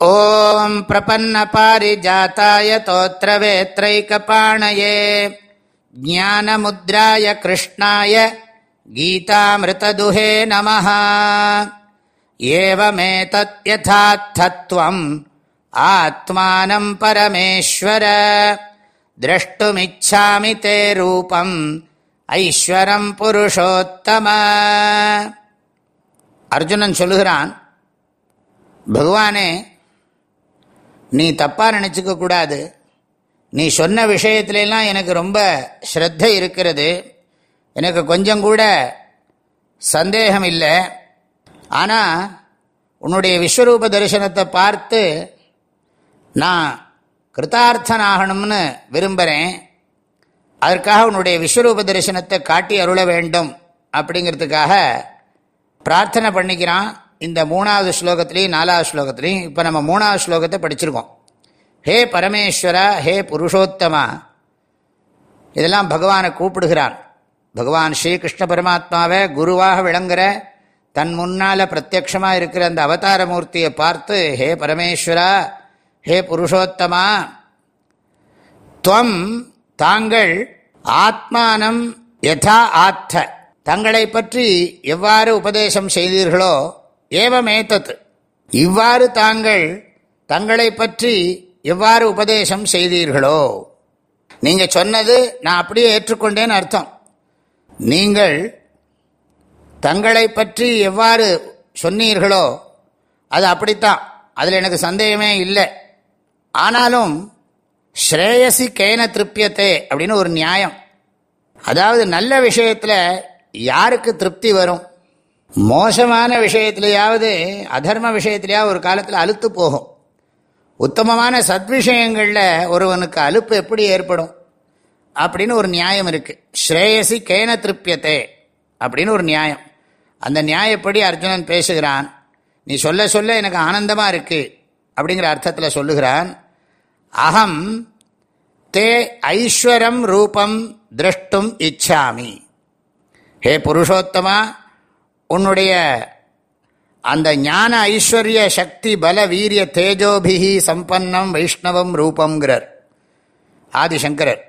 ॐ प्रपन्नपारिजाताय तोत्रवेत्रैकपाणये ज्ञानमुद्राय कृष्णाय गीतामृतदुहे नमः एवमेतत्यथात्थत्वम् आत्मानं परमेश्वर द्रष्टुमिच्छामि ते रूपम् ஐஸ்வரம் புருஷோத்தம அர்ஜுனன் சொல்லுகிறான் பகவானே நீ தப்பாக நினச்சிக்க கூடாது. நீ சொன்ன விஷயத்துலலாம் எனக்கு ரொம்ப ஸ்ரத்த இருக்கிறது. எனக்கு கொஞ்சம் கூட சந்தேகம் இல்லை. ஆனால் உன்னுடைய விஸ்வரூப தரிசனத்தை பார்த்து நான் கிருத்தார்த்தனாகணும்னு விரும்புகிறேன் அதற்காக உன்னுடைய விஸ்வரூப தரிசனத்தை காட்டி அருள வேண்டும். அப்படிங்கிறதுக்காக பிரார்த்தனை பண்ணிக்கிறான். இந்த மூணாவது ஸ்லோகத்திலையும் நாலாவது ஸ்லோகத்திலையும் இப்போ நம்ம மூணாவது ஸ்லோகத்தை படிச்சிருக்கோம். ஹே பரமேஸ்வரா ஹே புருஷோத்தமா. இதெல்லாம் பகவானை கூப்பிடுகிறான் பகவான் ஸ்ரீகிருஷ்ண பரமாத்மாவை குருவாக விளங்குற தன் முன்னால் பிரத்யக்ஷமாக இருக்கிற அந்த அவதார மூர்த்தியை பார்த்து ஹே பரமேஸ்வரா ஹே புருஷோத்தமா. துவம் தாங்கள் ஆத்மானம் யதா ஆத்த. தங்களை பற்றி எவ்வாறு உபதேசம் செய்தீர்களோ ஏவமேத்தத். இவ்வாறு தாங்கள் தங்களை பற்றி எவ்வாறு உபதேசம் செய்தீர்களோ நீங்கள் சொன்னது நான் அப்படியே ஏற்றுக்கொண்டேன்னு அர்த்தம். நீங்கள் தங்களை பற்றி எவ்வாறு சொன்னீர்களோ அது அப்படித்தான். அதில் எனக்கு சந்தேகமே இல்லை. ஆனாலும் ஸ்ரேயசி கேன திருப்தியத்தே அப்படின்னு ஒரு நியாயம். அதாவது நல்ல விஷயத்தில் யாருக்கு திருப்தி வரும்? மோசமான விஷயத்திலேயாவது அதர்ம விஷயத்திலேயாவது ஒரு காலத்தில் அழுத்து போகும். உத்தமமான சத்விஷயங்களில் ஒருவனுக்கு அலுப்பு எப்படி ஏற்படும்? அப்படின்னு ஒரு நியாயம் இருக்குது ஸ்ரேயசி கேன திருப்தியத்தே அப்படின்னு ஒரு நியாயம். அந்த நியாயப்படி அர்ஜுனன் பேசுகிறான். நீ சொல்ல சொல்ல எனக்கு ஆனந்தமாக இருக்குது அப்படிங்கிற அர்த்தத்தில் சொல்லுகிறான். அகம் தே ஐஸ்வரம் ரூபம் திரஷ்டும் இச்சாமி. ஹே புருஷோத்தமா உன்னுடைய அந்த ஞான ஐஸ்வர்ய சக்தி பல வீரிய தேஜோபிகி சம்பன்னம் வைஷ்ணவம் ரூபங்கிறார் ஆதிசங்கரர்.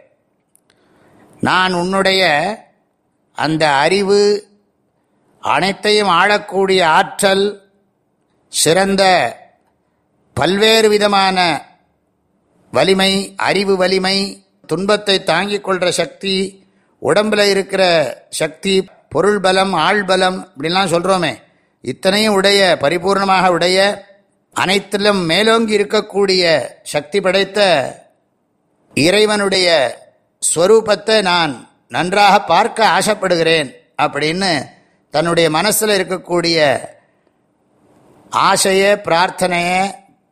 நான் உன்னுடைய அந்த அறிவு அனைத்தையும் ஆளக்கூடிய ஆற்றல் சிறந்த பல்வேறு விதமான வலிமை அறிவு வலிமை துன்பத்தை தாங்கிக் கொள்கிற சக்தி உடம்பில் இருக்கிற சக்தி பொருள் பலம் ஆள் பலம் இப்படிலாம் சொல்கிறோமே இத்தனையும் உடைய பரிபூர்ணமாக உடைய அனைத்திலும் மேலோங்கி இருக்கக்கூடிய சக்தி படைத்த இறைவனுடைய ஸ்வரூபத்தை நான் நன்றாக பார்க்க ஆசைப்படுகிறேன் அப்படின்னு தன்னுடைய மனசில் இருக்கக்கூடிய ஆசைய பிரார்த்தனையை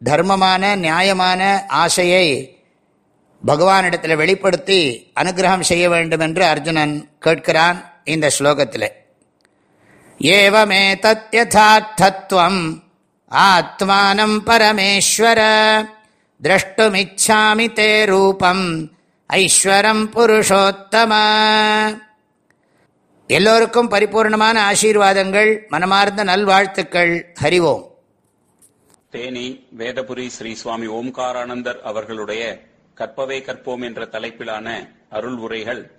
தர்மமான நியாயமான ஆசையை பகவானிடத்தில் வெளிப்படுத்தி அனுகிரகம் செய்ய வேண்டும் என்று அர்ஜுனன் கேட்கிறான். இந்த ஸ்லோகத்தில். ஏவமே தத்யதார்த்தத்வம் ஆத்மானம் பரமேஸ்வர திரஷ்டுமிச்சாமி தே ரூபம் ஐஸ்வரம் புருஷோத்தம. எல்லோருக்கும் பரிபூர்ணமான ஆசீர்வாதங்கள் மனமார்ந்த நல்வாழ்த்துக்கள் ஹரிவோம். தேனி வேதபுரி ஸ்ரீ சுவாமி ஓம்காரானந்தர் அவர்களுடைய கற்பவே கற்போம் என்ற தலைப்பிலான அருள் உரைகள்